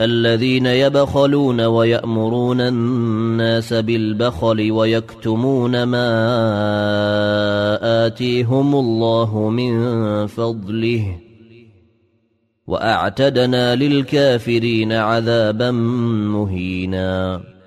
الذين يبخلون ويأمرون الناس بالبخل ويكتمون ما آتيهم الله من فضله وأعتدنا للكافرين عذابا مهيناً.